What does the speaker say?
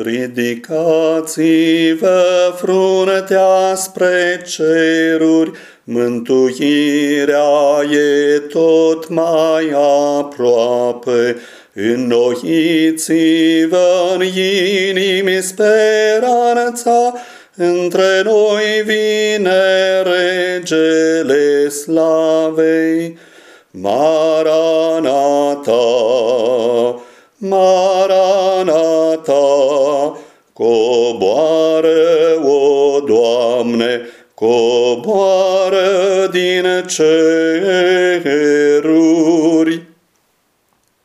Ridicați-vă fruntea spre ceruri, mântuirea e tot mai aproape. Înnoiți-vă în inimi speranța, între noi vine regele slavei. Maranata, Maranata, coboară, o Doamne, coboară din cer.